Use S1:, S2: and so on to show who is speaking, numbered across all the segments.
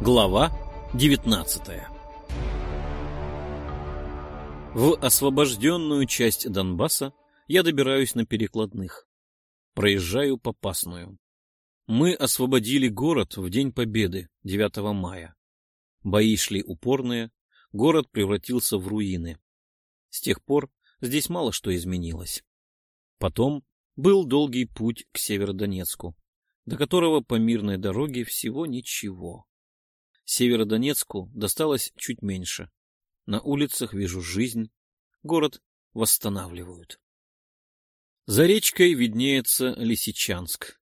S1: Глава 19 В освобожденную часть Донбасса я добираюсь на перекладных. Проезжаю Попасную. Мы освободили город в День Победы, 9 мая. Бои шли упорные, город превратился в руины. С тех пор здесь мало что изменилось. Потом был долгий путь к Северодонецку, до которого по мирной дороге всего ничего. Северодонецку досталось чуть меньше. На улицах вижу жизнь, город восстанавливают. За речкой виднеется Лисичанск.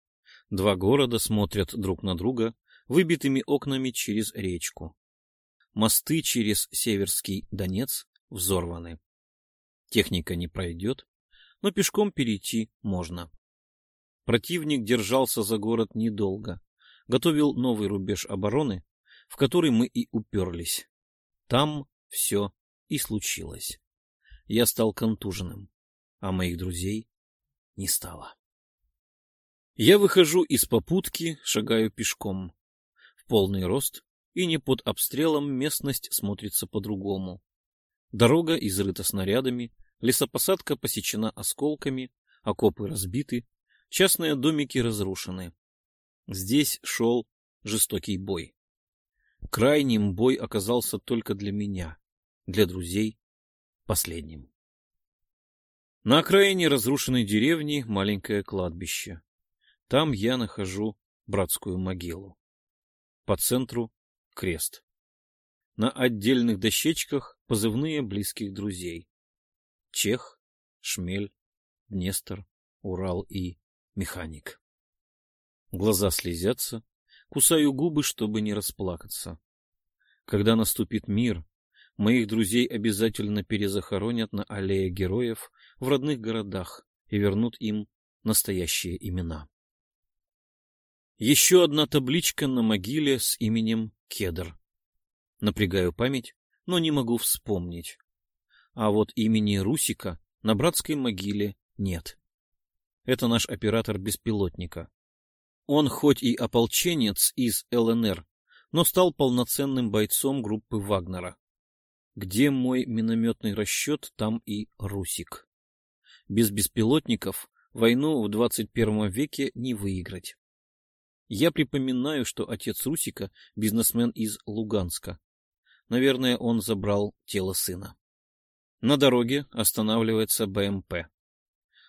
S1: Два города смотрят друг на друга выбитыми окнами через речку. Мосты через Северский Донец взорваны. Техника не пройдет, но пешком перейти можно. Противник держался за город недолго, готовил новый рубеж обороны, в который мы и уперлись. Там все и случилось. Я стал контуженным, а моих друзей не стало. Я выхожу из попутки, шагаю пешком. В полный рост и не под обстрелом местность смотрится по-другому. Дорога изрыта снарядами, лесопосадка посечена осколками, окопы разбиты, частные домики разрушены. Здесь шел жестокий бой. Крайним бой оказался только для меня, для друзей — последним. На окраине разрушенной деревни маленькое кладбище. Там я нахожу братскую могилу. По центру — крест. На отдельных дощечках позывные близких друзей. Чех, Шмель, Днестр, Урал и Механик. Глаза слезятся, Кусаю губы, чтобы не расплакаться. Когда наступит мир, моих друзей обязательно перезахоронят на аллее героев в родных городах и вернут им настоящие имена. Еще одна табличка на могиле с именем Кедр. Напрягаю память, но не могу вспомнить. А вот имени Русика на братской могиле нет. Это наш оператор беспилотника. Он хоть и ополченец из ЛНР, но стал полноценным бойцом группы Вагнера. Где мой минометный расчет, там и Русик. Без беспилотников войну в 21 веке не выиграть. Я припоминаю, что отец Русика — бизнесмен из Луганска. Наверное, он забрал тело сына. На дороге останавливается БМП.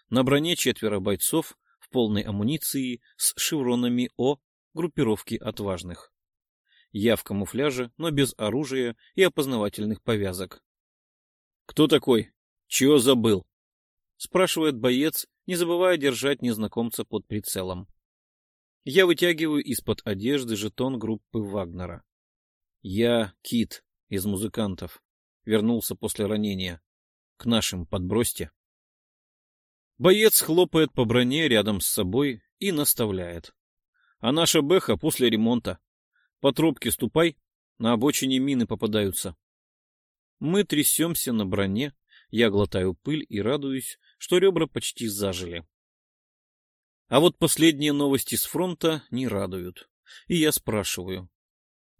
S1: На броне четверо бойцов, в полной амуниции с шевронами О группировки отважных. Я в камуфляже, но без оружия и опознавательных повязок. «Кто такой? Чего забыл?» — спрашивает боец, не забывая держать незнакомца под прицелом. Я вытягиваю из-под одежды жетон группы Вагнера. Я Кит из музыкантов. Вернулся после ранения. К нашим подбросьте. Боец хлопает по броне рядом с собой и наставляет. А наша бэха после ремонта. По трубке ступай, на обочине мины попадаются. Мы трясемся на броне, я глотаю пыль и радуюсь, что ребра почти зажили. А вот последние новости с фронта не радуют. И я спрашиваю,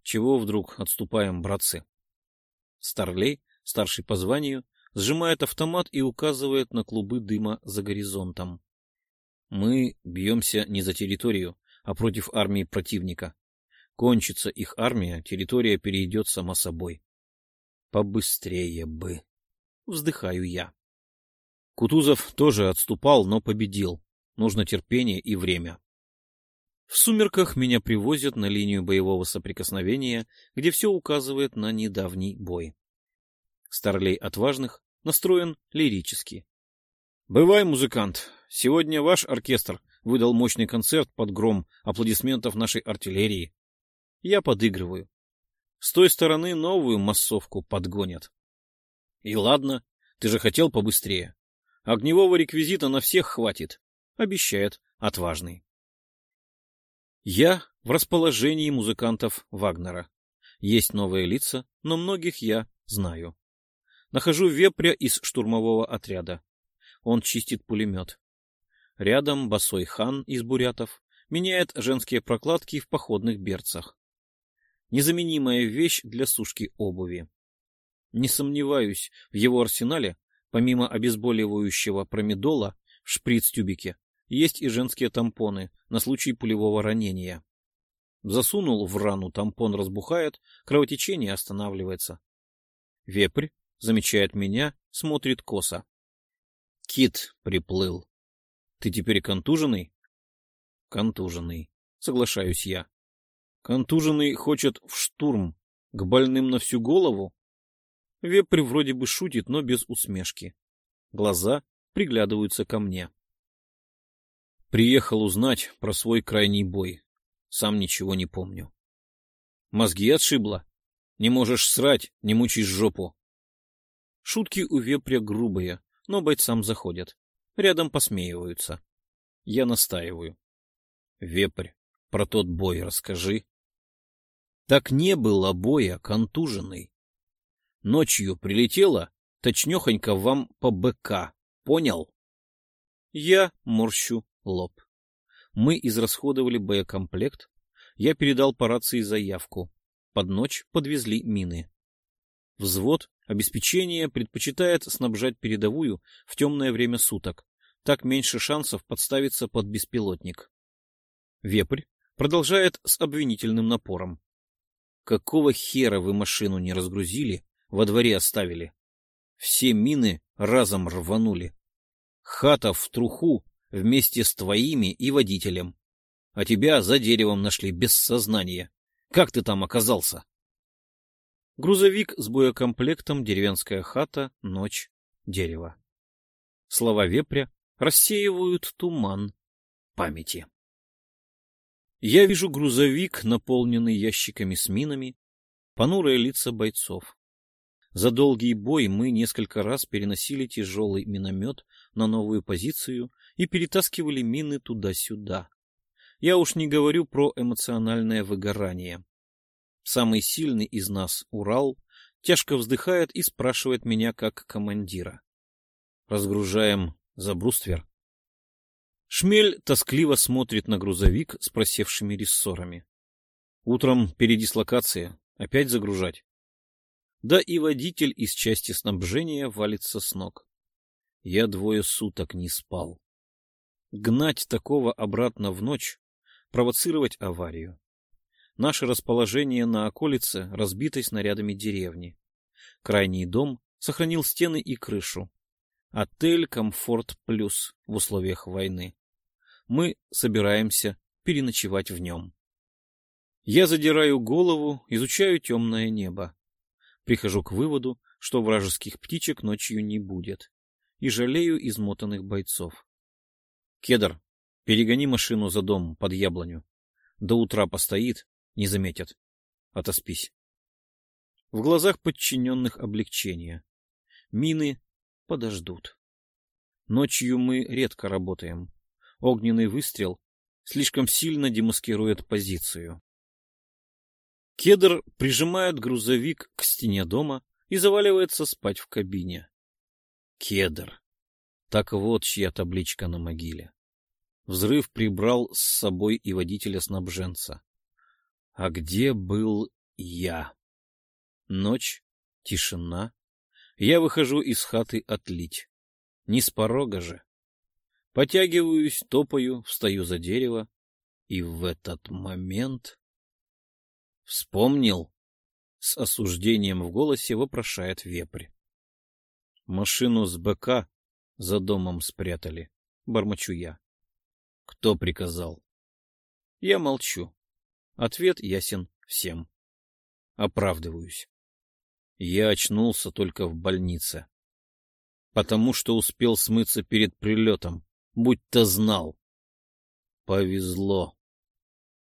S1: чего вдруг отступаем, братцы? Старлей, старший по званию, сжимает автомат и указывает на клубы дыма за горизонтом. Мы бьемся не за территорию, а против армии противника. Кончится их армия, территория перейдет сама собой. Побыстрее бы. Вздыхаю я. Кутузов тоже отступал, но победил. Нужно терпение и время. В сумерках меня привозят на линию боевого соприкосновения, где все указывает на недавний бой. Старлей отважных настроен лирически. «Бывай, музыкант, сегодня ваш оркестр выдал мощный концерт под гром аплодисментов нашей артиллерии. Я подыгрываю. С той стороны новую массовку подгонят. И ладно, ты же хотел побыстрее. Огневого реквизита на всех хватит, обещает отважный. Я в расположении музыкантов Вагнера. Есть новые лица, но многих я знаю. Нахожу вепря из штурмового отряда. Он чистит пулемет. Рядом босой хан из бурятов меняет женские прокладки в походных берцах. Незаменимая вещь для сушки обуви. Не сомневаюсь, в его арсенале, помимо обезболивающего промедола шприц-тюбике, есть и женские тампоны на случай пулевого ранения. Засунул в рану, тампон разбухает, кровотечение останавливается. Вепрь замечает меня, смотрит косо. Кит приплыл. Ты теперь контуженный? Контуженный. Соглашаюсь я. Контуженный хочет в штурм, к больным на всю голову? Вепрь вроде бы шутит, но без усмешки. Глаза приглядываются ко мне. Приехал узнать про свой крайний бой. Сам ничего не помню. Мозги отшибло. Не можешь срать, не мучишь жопу. Шутки у вепря грубые, но бойцам заходят. Рядом посмеиваются. Я настаиваю. Вепрь, про тот бой расскажи. Так не было боя, контуженный. Ночью прилетела, точнёхонько вам по БК, понял? Я морщу лоб. Мы израсходовали боекомплект. Я передал по рации заявку. Под ночь подвезли мины. Взвод обеспечения предпочитает снабжать передовую в темное время суток. Так меньше шансов подставиться под беспилотник. Вепрь продолжает с обвинительным напором. Какого хера вы машину не разгрузили, во дворе оставили? Все мины разом рванули. Хата в труху вместе с твоими и водителем. А тебя за деревом нашли без сознания. Как ты там оказался? Грузовик с боекомплектом, деревенская хата, ночь, дерево. Слова вепря рассеивают туман памяти. Я вижу грузовик, наполненный ящиками с минами, понурые лица бойцов. За долгий бой мы несколько раз переносили тяжелый миномет на новую позицию и перетаскивали мины туда-сюда. Я уж не говорю про эмоциональное выгорание. Самый сильный из нас, Урал, тяжко вздыхает и спрашивает меня как командира. Разгружаем за бруствер. Шмель тоскливо смотрит на грузовик с просевшими рессорами. Утром передислокация. Опять загружать. Да и водитель из части снабжения валится с ног. Я двое суток не спал. Гнать такого обратно в ночь, провоцировать аварию. Наше расположение на околице разбитой снарядами деревни. Крайний дом сохранил стены и крышу. Отель «Комфорт Плюс» в условиях войны. Мы собираемся переночевать в нем. Я задираю голову, изучаю темное небо. Прихожу к выводу, что вражеских птичек ночью не будет. И жалею измотанных бойцов. Кедр, перегони машину за дом под яблоню. До утра постоит, не заметят. Отоспись. В глазах подчиненных облегчение. Мины подождут. Ночью мы редко работаем. Огненный выстрел слишком сильно демаскирует позицию. Кедр прижимает грузовик к стене дома и заваливается спать в кабине. Кедр. Так вот чья табличка на могиле. Взрыв прибрал с собой и водителя-снабженца. А где был я? Ночь, тишина. Я выхожу из хаты отлить. Не с порога же. Потягиваюсь, топаю, встаю за дерево. И в этот момент... Вспомнил? С осуждением в голосе вопрошает вепрь. Машину с БК за домом спрятали. Бормочу я. Кто приказал? Я молчу. Ответ ясен всем. Оправдываюсь. Я очнулся только в больнице. Потому что успел смыться перед прилетом, будь-то знал. Повезло.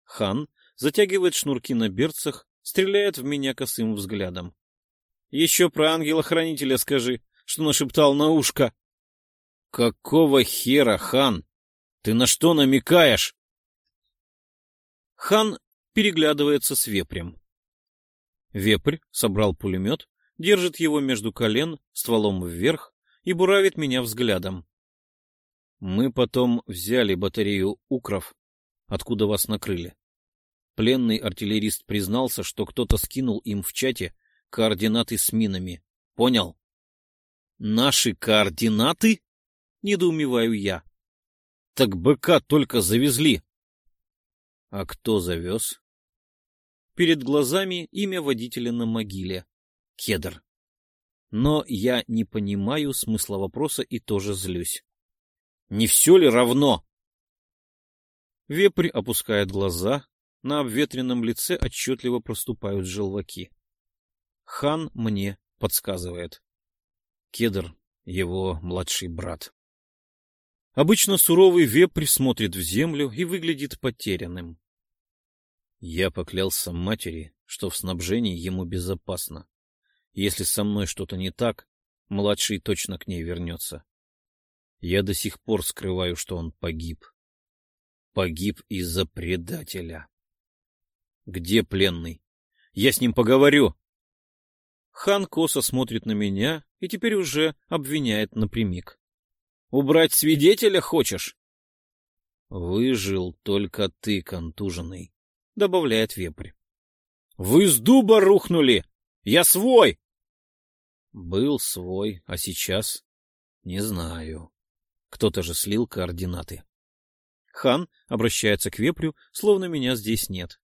S1: Хан затягивает шнурки на берцах, стреляет в меня косым взглядом. Еще про ангела-хранителя скажи, что нашептал на ушко. Какого хера, хан? Ты на что намекаешь? Хан переглядывается с вепрем. Вепрь собрал пулемет, держит его между колен, стволом вверх и буравит меня взглядом. Мы потом взяли батарею «Укров», откуда вас накрыли. Пленный артиллерист признался, что кто-то скинул им в чате координаты с минами. Понял? Наши координаты? Недоумеваю я. Так БК только завезли. А кто завез? Перед глазами имя водителя на могиле. Кедр. Но я не понимаю смысла вопроса и тоже злюсь. Не все ли равно? Вепрь опускает глаза, на обветренном лице отчетливо проступают желваки. Хан мне подсказывает. Кедр — его младший брат. Обычно суровый вепрь смотрит в землю и выглядит потерянным. Я поклялся матери, что в снабжении ему безопасно. Если со мной что-то не так, младший точно к ней вернется. Я до сих пор скрываю, что он погиб. Погиб из-за предателя. Где пленный? Я с ним поговорю. Хан косо смотрит на меня и теперь уже обвиняет напрямик. Убрать свидетеля хочешь? Выжил только ты, контуженный, добавляет вепрь. Вы с дуба рухнули! Я свой! Был свой, а сейчас не знаю. Кто-то же слил координаты. Хан обращается к вепрю, словно меня здесь нет.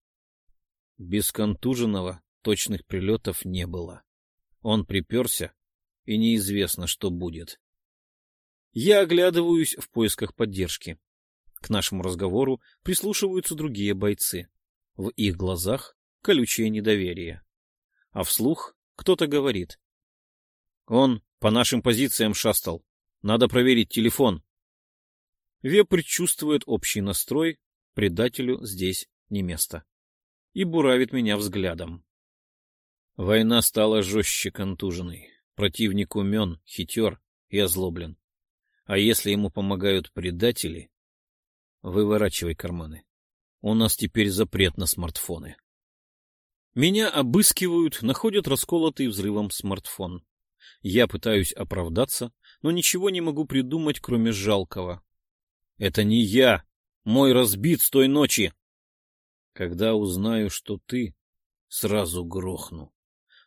S1: Без контуженного точных прилетов не было. Он приперся, и неизвестно, что будет. Я оглядываюсь в поисках поддержки. К нашему разговору прислушиваются другие бойцы. В их глазах колючее недоверие. А вслух кто-то говорит. Он по нашим позициям шастал. Надо проверить телефон. Вепрь чувствует общий настрой, предателю здесь не место. И буравит меня взглядом. Война стала жестче контуженной. Противник умен, хитер и озлоблен. А если ему помогают предатели, выворачивай карманы. У нас теперь запрет на смартфоны. Меня обыскивают, находят расколотый взрывом смартфон. Я пытаюсь оправдаться, но ничего не могу придумать, кроме жалкого. Это не я. Мой разбит с той ночи. Когда узнаю, что ты, сразу грохну.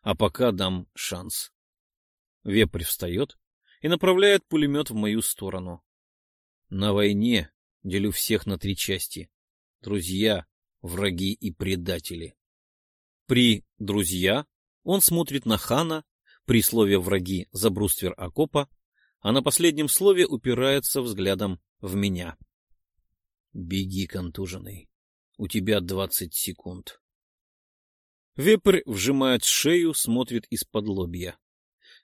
S1: А пока дам шанс. Вепрь встает и направляет пулемет в мою сторону. На войне делю всех на три части. Друзья, враги и предатели. При «друзья» он смотрит на хана, при слове «враги» за бруствер окопа, а на последнем слове упирается взглядом в меня. Беги, контуженный. У тебя двадцать секунд. Вепрь вжимает шею, смотрит из-под лобья.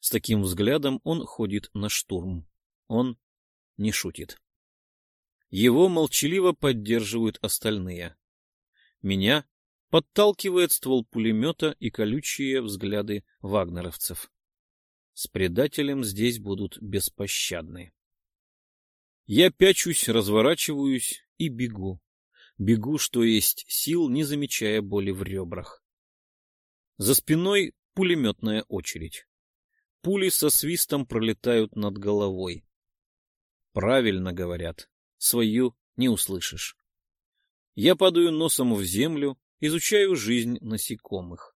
S1: С таким взглядом он ходит на штурм. Он не шутит. Его молчаливо поддерживают остальные. Меня подталкивает ствол пулемета и колючие взгляды вагнеровцев. С предателем здесь будут беспощадны. Я пячусь, разворачиваюсь и бегу. Бегу, что есть сил, не замечая боли в ребрах. За спиной пулеметная очередь. Пули со свистом пролетают над головой. Правильно говорят, свою не услышишь. Я падаю носом в землю, изучаю жизнь насекомых.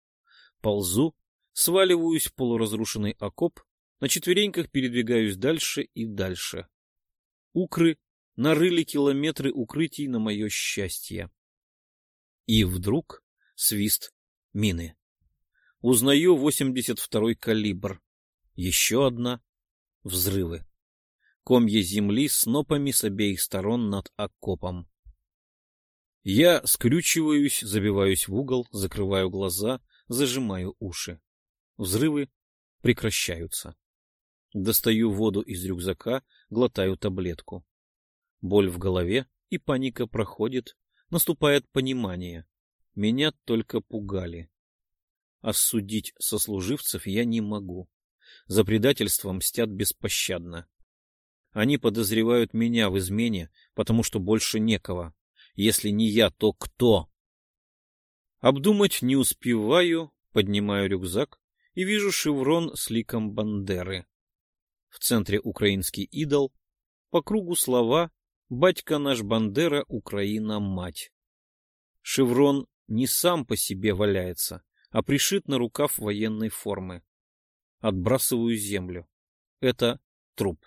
S1: Ползу, сваливаюсь в полуразрушенный окоп, на четвереньках передвигаюсь дальше и дальше. Укры нарыли километры укрытий на мое счастье. И вдруг свист мины. Узнаю 82-й калибр. Еще одна. Взрывы. Комья земли с нопами с обеих сторон над окопом. Я скрючиваюсь, забиваюсь в угол, закрываю глаза, зажимаю уши. Взрывы прекращаются. Достаю воду из рюкзака, глотаю таблетку. Боль в голове и паника проходит, наступает понимание. Меня только пугали. Осудить сослуживцев я не могу. За предательство мстят беспощадно. Они подозревают меня в измене, потому что больше некого. Если не я, то кто? Обдумать не успеваю, поднимаю рюкзак и вижу шеврон с ликом Бандеры. В центре украинский идол, по кругу слова «Батька наш Бандера, Украина, мать». Шеврон не сам по себе валяется, а пришит на рукав военной формы. Отбрасываю землю. Это труп.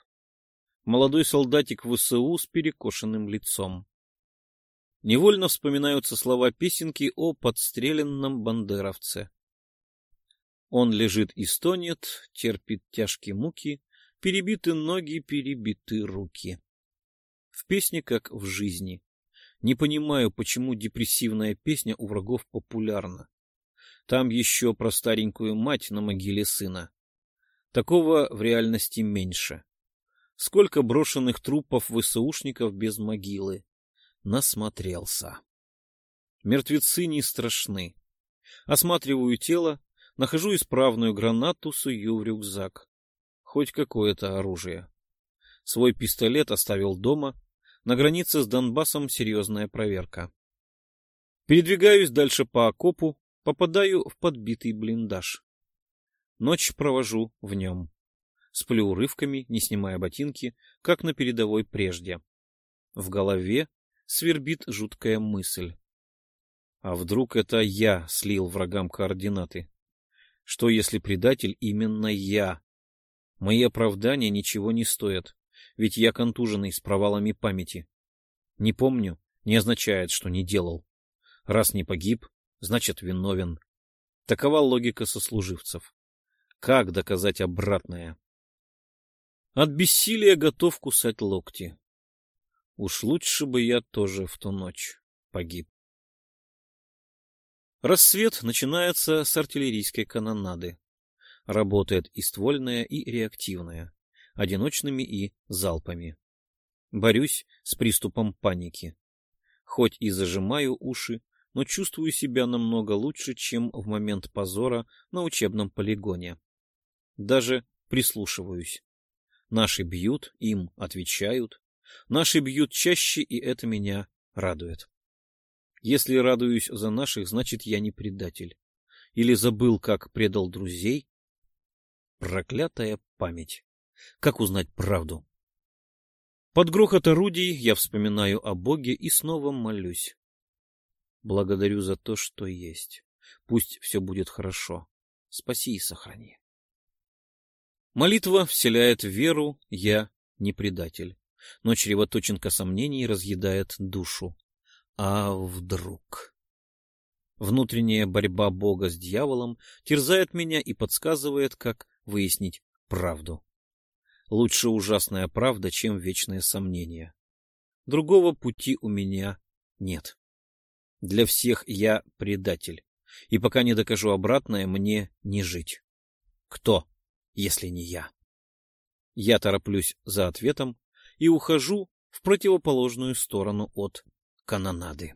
S1: Молодой солдатик ВСУ с перекошенным лицом. Невольно вспоминаются слова песенки о подстреленном бандеровце. Он лежит и стонет, терпит тяжкие муки, перебиты ноги, перебиты руки. В песне, как в жизни. Не понимаю, почему депрессивная песня у врагов популярна. Там еще про старенькую мать на могиле сына. Такого в реальности меньше. Сколько брошенных трупов ВСУшников без могилы. Насмотрелся. Мертвецы не страшны. Осматриваю тело, нахожу исправную гранату, сую в рюкзак. Хоть какое-то оружие. Свой пистолет оставил дома. На границе с Донбассом серьезная проверка. Передвигаюсь дальше по окопу, попадаю в подбитый блиндаж. Ночь провожу в нем. Сплю урывками, не снимая ботинки, как на передовой прежде. В голове свербит жуткая мысль. А вдруг это я слил врагам координаты? Что если предатель именно я? Мои оправдания ничего не стоят, ведь я контуженный с провалами памяти. Не помню, не означает, что не делал. Раз не погиб, значит виновен. Такова логика сослуживцев. Как доказать обратное? От бессилия готов кусать локти. Уж лучше бы я тоже в ту ночь погиб. Рассвет начинается с артиллерийской канонады. Работает и ствольная, и реактивная, одиночными и залпами. Борюсь с приступом паники. Хоть и зажимаю уши, но чувствую себя намного лучше, чем в момент позора на учебном полигоне. Даже прислушиваюсь. Наши бьют, им отвечают. Наши бьют чаще, и это меня радует. Если радуюсь за наших, значит, я не предатель. Или забыл, как предал друзей. Проклятая память. Как узнать правду? Под грохот орудий я вспоминаю о Боге и снова молюсь. Благодарю за то, что есть. Пусть все будет хорошо. Спаси и сохрани. Молитва вселяет веру, я не предатель, но чревоточинка сомнений разъедает душу. А вдруг? Внутренняя борьба Бога с дьяволом терзает меня и подсказывает, как выяснить правду. Лучше ужасная правда, чем вечные сомнения. Другого пути у меня нет. Для всех я предатель, и пока не докажу обратное, мне не жить. Кто? Если не я? Я тороплюсь за ответом и ухожу в противоположную сторону от канонады.